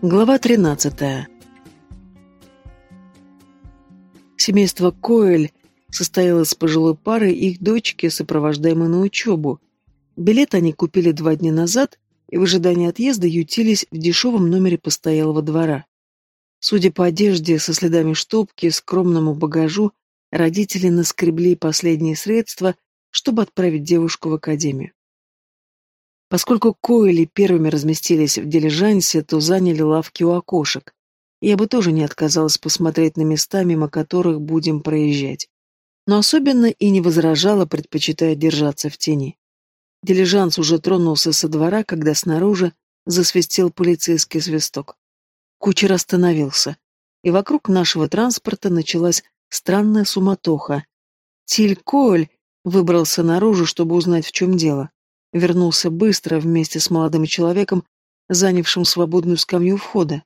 Глава 13. Семейство Коэль состояло из пожилой пары и их дочки, сопровождаемой на учебу. Билет они купили два дня назад и в ожидании отъезда ютились в дешевом номере постоялого двора. Судя по одежде со следами штопки, скромному багажу, родители наскребли последние средства, чтобы отправить девушку в академию. Поскольку Коэли первыми разместились в дилижансе, то заняли лавки у окошек. Я бы тоже не отказалась посмотреть на места, мимо которых будем проезжать. Но особенно и не возражала, предпочитая держаться в тени. Дилижанс уже тронулся со двора, когда снаружи засвистел полицейский свисток. Кучер остановился, и вокруг нашего транспорта началась странная суматоха. Тиль Коэль выбрался наружу, чтобы узнать, в чем дело. Вернулся быстро вместе с молодым человеком, занявшим свободную скамью входа.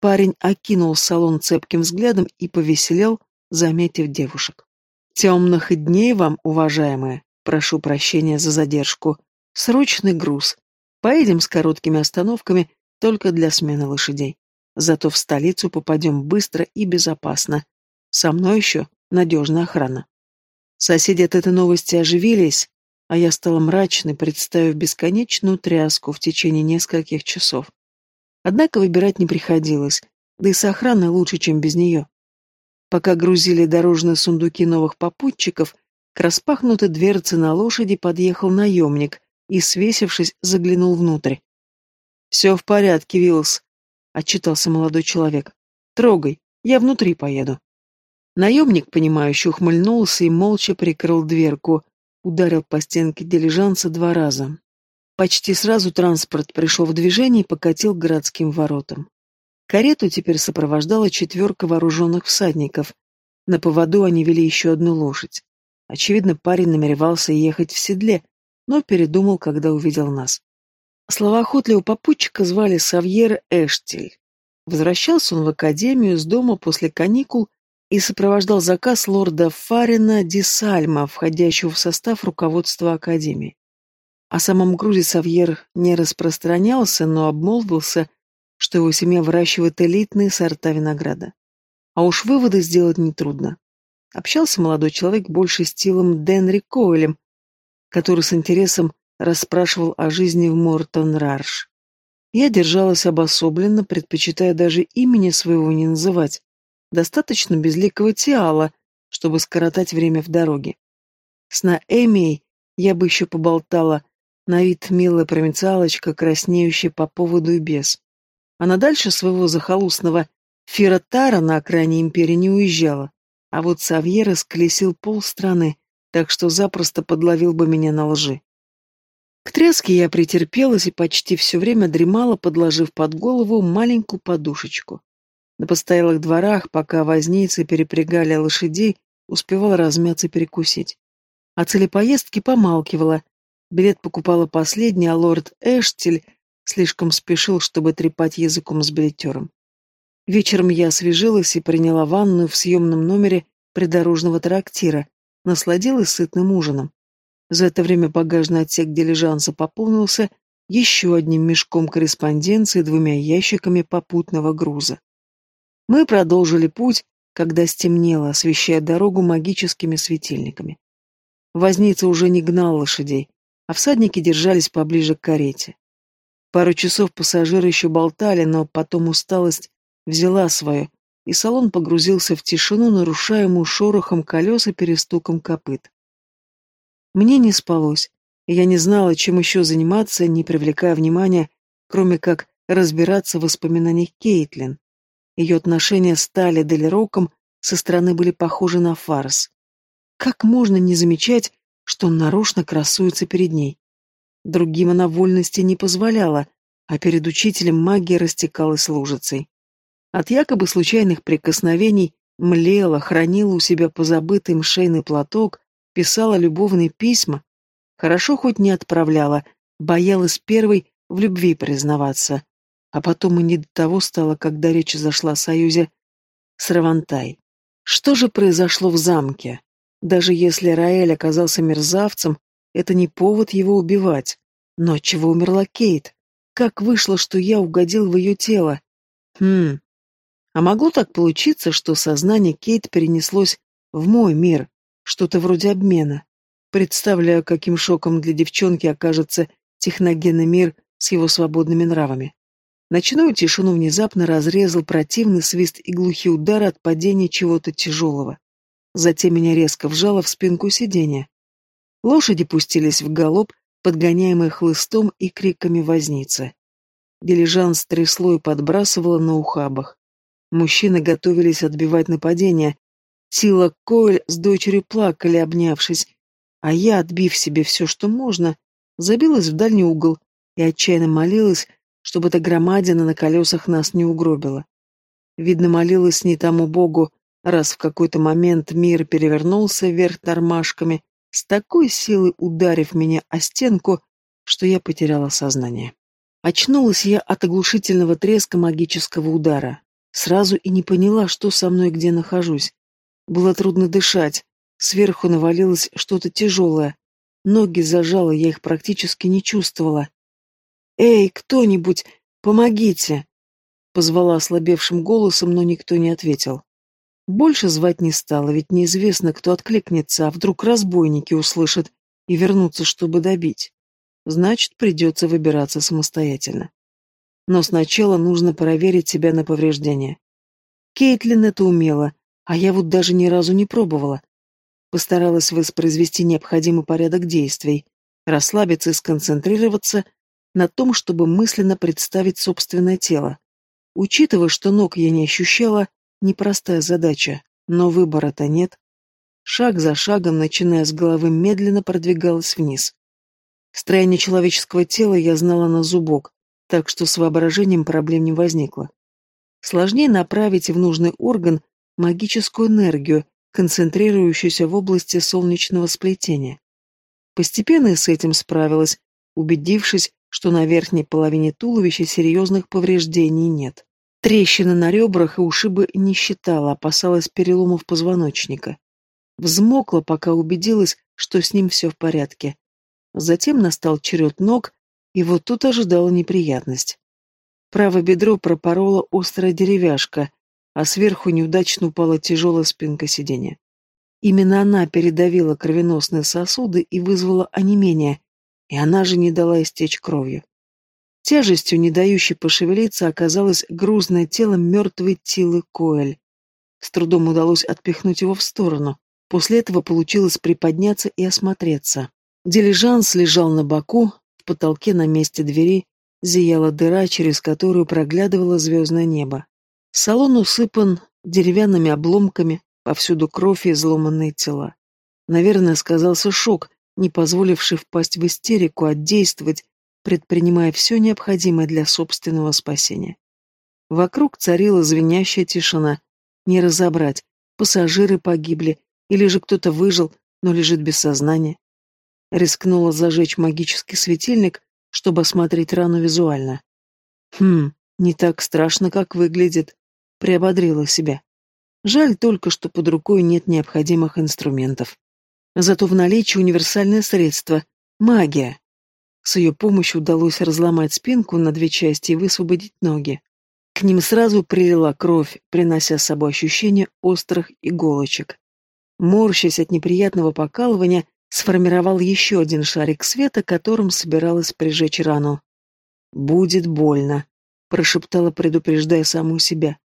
Парень окинул салон цепким взглядом и повеселел, заметив девушек. «Темных дней вам, уважаемые! Прошу прощения за задержку. Срочный груз. Поедем с короткими остановками только для смены лошадей. Зато в столицу попадем быстро и безопасно. Со мной еще надежная охрана». Соседи от этой новости оживились, а я стала мрачной, представив бесконечную тряску в течение нескольких часов. Однако выбирать не приходилось, да и с охраной лучше, чем без нее. Пока грузили дорожные сундуки новых попутчиков, к распахнутой дверце на лошади подъехал наемник и, свесившись, заглянул внутрь. «Все в порядке, Виллс», — отчитался молодой человек. «Трогай, я внутри поеду». Наемник, понимающе ухмыльнулся и молча прикрыл дверку, ударил по стенке дилижанса два раза. Почти сразу транспорт пришел в движение и покатил к городским воротам. Карету теперь сопровождала четверка вооруженных всадников. На поводу они вели еще одну лошадь. Очевидно, парень намеревался ехать в седле, но передумал, когда увидел нас. Словоохотливого попутчика звали Савьер Эштель. Возвращался он в академию с дома после каникул и сопровождал заказ лорда Фарина Ди Сальма, входящего в состав руководства Академии. О самом грузе Савьер не распространялся, но обмолвился, что его семья выращивает элитные сорта винограда. А уж выводы сделать нетрудно. Общался молодой человек больше с Тилом Денри Коэлем, который с интересом расспрашивал о жизни в Мортон-Рарш. Я держалась обособленно, предпочитая даже имени своего не называть, Достаточно безликого Тиала, чтобы скоротать время в дороге. С Наэмией я бы еще поболтала, на вид милая провинциалочка, краснеющая по поводу и без. Она дальше своего захолустного Фиротара на окраине империи не уезжала, а вот Савьера склесил полстраны, так что запросто подловил бы меня на лжи. К треске я претерпелась и почти все время дремала, подложив под голову маленькую подушечку. На постоялых дворах, пока возницы перепрягали лошадей, успевала размяться и перекусить. О цели поездки помалкивала. Билет покупала последний, а лорд Эштель слишком спешил, чтобы трепать языком с билетером. Вечером я освежилась и приняла ванную в съемном номере придорожного трактира, насладилась сытным ужином. За это время багажный отсек дилижанса пополнился еще одним мешком корреспонденции и двумя ящиками попутного груза. Мы продолжили путь, когда стемнело, освещая дорогу магическими светильниками. Возница уже не гнал лошадей, а всадники держались поближе к карете. Пару часов пассажиры еще болтали, но потом усталость взяла свое, и салон погрузился в тишину, нарушаемую шорохом колес и перестуком копыт. Мне не спалось, и я не знала, чем еще заниматься, не привлекая внимания, кроме как разбираться в воспоминаниях Кейтлин. Ее отношения с Тали Делероком со стороны были похожи на фарс. Как можно не замечать, что он нарочно красуется перед ней? Другим она вольности не позволяла, а перед учителем магия растекалась лужицей. От якобы случайных прикосновений млела, хранила у себя позабытый мшейный платок, писала любовные письма. Хорошо хоть не отправляла, боялась первой в любви признаваться. А потом и не до того стало, когда речь зашла о союзе с Равантай. Что же произошло в замке? Даже если Раэль оказался мерзавцем, это не повод его убивать. Но чего умерла Кейт? Как вышло, что я угодил в ее тело? Хм. А могло так получиться, что сознание Кейт перенеслось в мой мир, что-то вроде обмена. Представляю, каким шоком для девчонки окажется техногенный мир с его свободными нравами. Ночную тишину внезапно разрезал противный свист и глухие удары от падения чего-то тяжелого. Затем меня резко вжало в спинку сиденья. Лошади пустились в галоп, подгоняемые хлыстом и криками возницы. Дилижанс трясло и подбрасывало на ухабах. Мужчины готовились отбивать нападение. Сила Коэль с дочерью плакали, обнявшись, а я, отбив себе все, что можно, забилась в дальний угол и отчаянно молилась, чтобы эта громадина на колесах нас не угробила. Видно, молилась не тому богу, раз в какой-то момент мир перевернулся вверх тормашками, с такой силой ударив меня о стенку, что я потеряла сознание. Очнулась я от оглушительного треска магического удара. Сразу и не поняла, что со мной где нахожусь. Было трудно дышать. Сверху навалилось что-то тяжелое. Ноги зажало, я их практически не чувствовала. «Эй, кто-нибудь, помогите!» Позвала ослабевшим голосом, но никто не ответил. Больше звать не стало, ведь неизвестно, кто откликнется, а вдруг разбойники услышат и вернутся, чтобы добить. Значит, придется выбираться самостоятельно. Но сначала нужно проверить себя на повреждения. Кейтлин это умела, а я вот даже ни разу не пробовала. Постаралась воспроизвести необходимый порядок действий, расслабиться и сконцентрироваться на том, чтобы мысленно представить собственное тело. Учитывая, что ног я не ощущала, непростая задача, но выбора-то нет. Шаг за шагом, начиная с головы, медленно продвигалась вниз. Строение человеческого тела я знала на зубок, так что с воображением проблем не возникло. Сложнее направить в нужный орган магическую энергию, концентрирующуюся в области солнечного сплетения. Постепенно с этим справилась, убедившись, что на верхней половине туловища серьезных повреждений нет. Трещины на ребрах и ушибы не считала, опасалась переломов позвоночника. Взмокла, пока убедилась, что с ним все в порядке. Затем настал черед ног, и вот тут ожидала неприятность. Правое бедро пропорола острая деревяшка, а сверху неудачно упала тяжелая спинка сиденья. Именно она передавила кровеносные сосуды и вызвала онемение, и она же не дала истечь кровью. Тяжестью, не дающей пошевелиться, оказалось грузное тело мертвой Тилы Коэль. С трудом удалось отпихнуть его в сторону. После этого получилось приподняться и осмотреться. Дилижанс лежал на боку, в потолке на месте двери зияла дыра, через которую проглядывало звездное небо. Салон усыпан деревянными обломками, повсюду кровь и изломанные тела. Наверное, сказался шок, не позволивший впасть в истерику, а действовать, предпринимая все необходимое для собственного спасения. Вокруг царила звенящая тишина. Не разобрать, пассажиры погибли, или же кто-то выжил, но лежит без сознания. Рискнула зажечь магический светильник, чтобы осмотреть рану визуально. Хм, не так страшно, как выглядит. Приободрила себя. Жаль только, что под рукой нет необходимых инструментов. Зато в наличии универсальное средство — магия. С ее помощью удалось разломать спинку на две части и высвободить ноги. К ним сразу прилила кровь, принося с собой ощущение острых иголочек. Морщась от неприятного покалывания, сформировал еще один шарик света, которым собиралась прижечь рану. «Будет больно», — прошептала, предупреждая саму себя.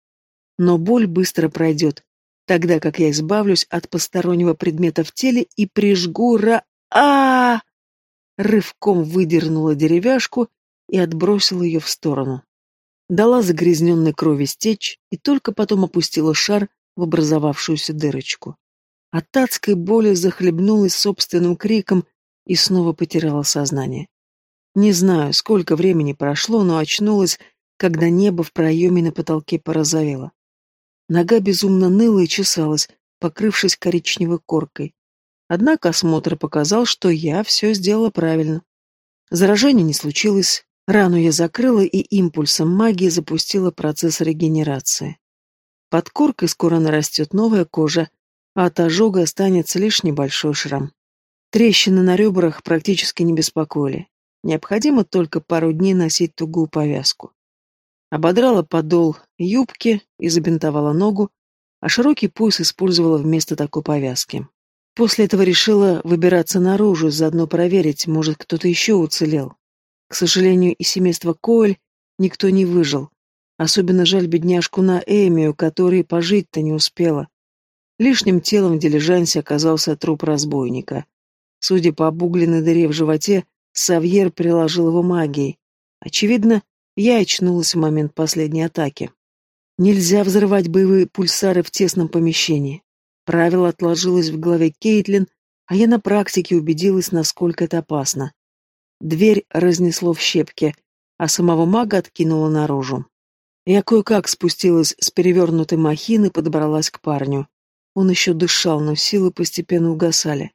«Но боль быстро пройдет тогда как я избавлюсь от постороннего предмета в теле и прижгу ра... а, Рывком выдернула деревяшку и отбросила ее в сторону. Дала загрязненной крови стечь и только потом опустила шар в образовавшуюся дырочку. От адской боли захлебнулась собственным криком и снова потеряла сознание. Не знаю, сколько времени прошло, но очнулась, когда небо в проеме на потолке порозовело. Нога безумно ныла и чесалась, покрывшись коричневой коркой. Однако осмотр показал, что я все сделала правильно. Заражения не случилось, рану я закрыла и импульсом магии запустила процесс регенерации. Под коркой скоро нарастет новая кожа, а от ожога останется лишь небольшой шрам. Трещины на ребрах практически не беспокоили. Необходимо только пару дней носить тугую повязку. Ободрала подол юбки и забинтовала ногу, а широкий пояс использовала вместо такой повязки. После этого решила выбираться наружу, заодно проверить, может, кто-то еще уцелел. К сожалению, из семейства Коэль никто не выжил. Особенно жаль бедняжку на Эмию, которой пожить-то не успела. Лишним телом в дилижансе оказался труп разбойника. Судя по обугленной дыре в животе, Савьер приложил его магией. Очевидно, я очнулась в момент последней атаки. Нельзя взрывать боевые пульсары в тесном помещении. Правило отложилось в голове Кейтлин, а я на практике убедилась, насколько это опасно. Дверь разнесло в щепки, а самого мага откинуло наружу. Я кое-как спустилась с перевернутой махины подобралась к парню. Он еще дышал, но силы постепенно угасали.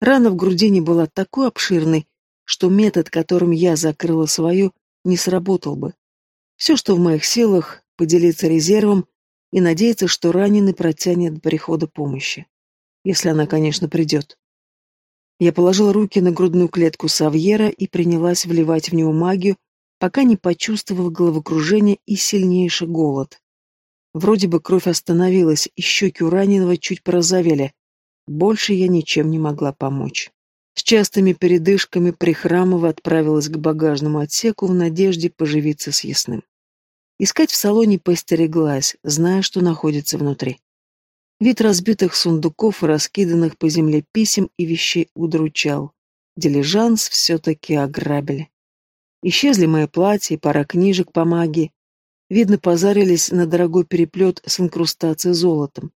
Рана в грудине была такой обширной, что метод, которым я закрыла свою, не сработал бы. Все, что в моих силах, поделиться резервом и надеяться, что раненый протянет до прихода помощи. Если она, конечно, придет. Я положила руки на грудную клетку Савьера и принялась вливать в него магию, пока не почувствовал головокружение и сильнейший голод. Вроде бы кровь остановилась, и щеки у раненого чуть порозовели. Больше я ничем не могла помочь. С частыми передышками прихрамово отправилась к багажному отсеку в надежде поживиться с ясным. Искать в салоне постереглась, зная, что находится внутри. Вид разбитых сундуков раскиданных по земле писем и вещей удручал. Дилижанс все-таки ограбили. Исчезли мои платья и пара книжек по магии. Видно, позарились на дорогой переплет с инкрустацией золотом.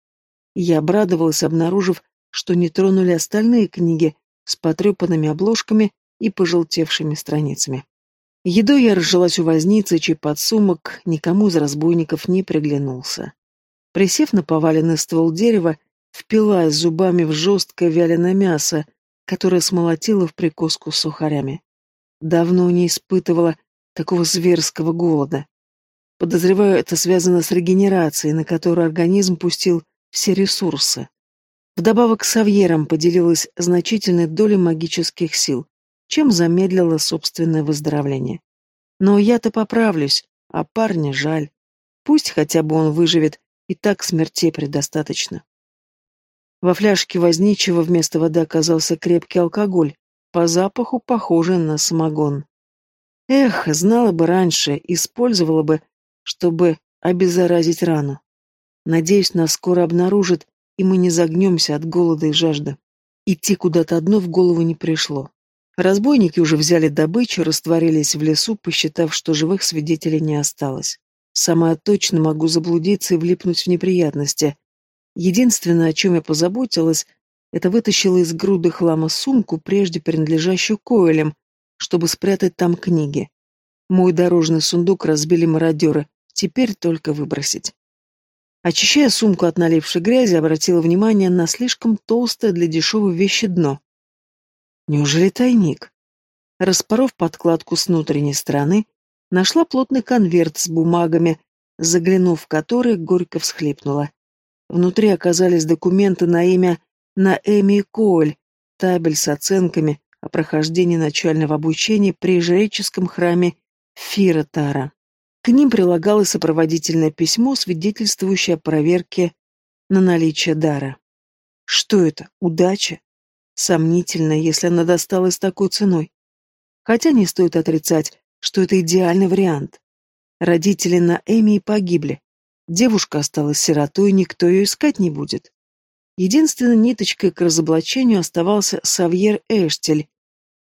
Я обрадовалась, обнаружив, что не тронули остальные книги с потрепанными обложками и пожелтевшими страницами. Едой я разжилась у возницы, чей подсумок никому из разбойников не приглянулся. Присев на поваленный ствол дерева, впилась зубами в жесткое вяленое мясо, которое смолотила в прикуску с сухарями. Давно не испытывала такого зверского голода. Подозреваю, это связано с регенерацией, на которую организм пустил все ресурсы. Вдобавок с Савьером поделилась значительной долей магических сил, чем замедлила собственное выздоровление. Но я-то поправлюсь, а парня жаль. Пусть хотя бы он выживет, и так смертей предостаточно. Во фляжке возничего вместо воды оказался крепкий алкоголь, по запаху похожий на самогон. Эх, знала бы раньше, использовала бы, чтобы обеззаразить рану. Надеюсь, нас скоро обнаружат, и мы не загнемся от голода и жажды. Идти куда-то одно в голову не пришло. Разбойники уже взяли добычу, растворились в лесу, посчитав, что живых свидетелей не осталось. Сама точно могу заблудиться и влипнуть в неприятности. Единственное, о чем я позаботилась, это вытащила из груды хлама сумку, прежде принадлежащую Коэлям, чтобы спрятать там книги. Мой дорожный сундук разбили мародеры, теперь только выбросить. Очищая сумку от налившей грязи, обратила внимание на слишком толстое для дешевой вещи дно. Неужели тайник? Распоров подкладку с внутренней стороны, нашла плотный конверт с бумагами, заглянув в который, горько всхлипнула. Внутри оказались документы на имя Наэми Коэль, табель с оценками о прохождении начального обучения при жреческом храме Фиротара. К ним прилагалось сопроводительное письмо, свидетельствующее о проверке на наличие дара. Что это? Удача? Сомнительно, если она досталась такой ценой. Хотя не стоит отрицать, что это идеальный вариант. Родители на Эми погибли. Девушка осталась сиротой, никто ее искать не будет. Единственной ниточкой к разоблачению оставался Савьер Эштель.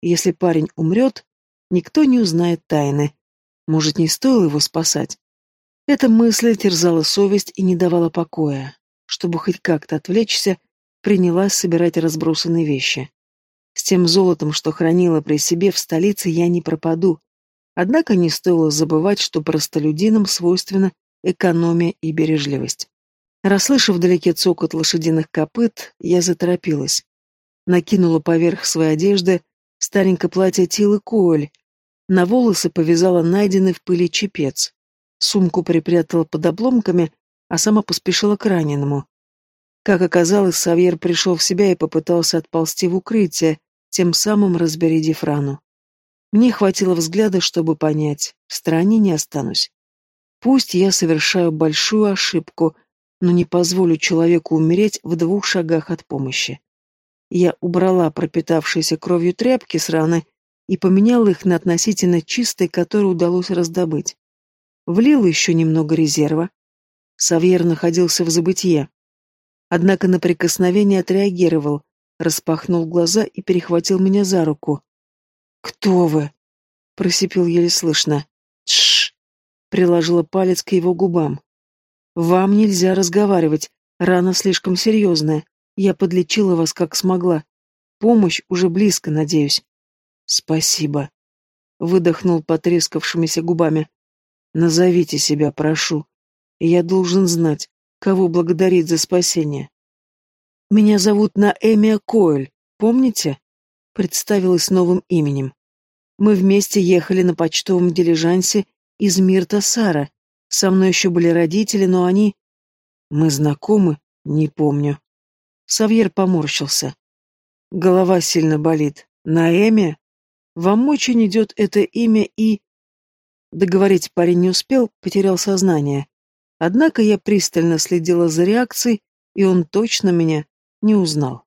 Если парень умрет, никто не узнает тайны. Может, не стоило его спасать? Эта мысль терзала совесть и не давала покоя. Чтобы хоть как-то отвлечься, принялась собирать разбросанные вещи. С тем золотом, что хранила при себе в столице, я не пропаду. Однако не стоило забывать, что простолюдинам свойственна экономия и бережливость. Расслышав вдалеке цокот лошадиных копыт, я заторопилась. Накинула поверх своей одежды старенькое платье Тилы Коэль, на волосы повязала найденный в пыли чепец, сумку припрятала под обломками, а сама поспешила к раненому. Как оказалось, Савьер пришел в себя и попытался отползти в укрытие, тем самым разбередив рану. Мне хватило взгляда, чтобы понять, в стороне не останусь. Пусть я совершаю большую ошибку, но не позволю человеку умереть в двух шагах от помощи. Я убрала пропитавшиеся кровью тряпки с раны и поменяла их на относительно чистые, которые удалось раздобыть. Влила еще немного резерва. Савьер находился в забытье. Однако на прикосновение отреагировал, распахнул глаза и перехватил меня за руку. «Кто вы?» — просипел еле слышно. «Тш!» — приложила палец к его губам. «Вам нельзя разговаривать, рана слишком серьезная. Я подлечила вас как смогла. Помощь уже близко, надеюсь». «Спасибо», — выдохнул потрескавшимися губами. «Назовите себя, прошу. Я должен знать, кого благодарить за спасение. Меня зовут Наэмия Коэль, помните? Представилась новым именем. Мы вместе ехали на почтовом дилижансе из Мирта Сара. Со мной еще были родители, но они... Мы знакомы? Не помню. Савьер поморщился. Голова сильно болит. Наэмия? Вам очень идет это имя и... Договорить парень не успел, потерял сознание. Однако я пристально следила за реакцией, и он точно меня не узнал.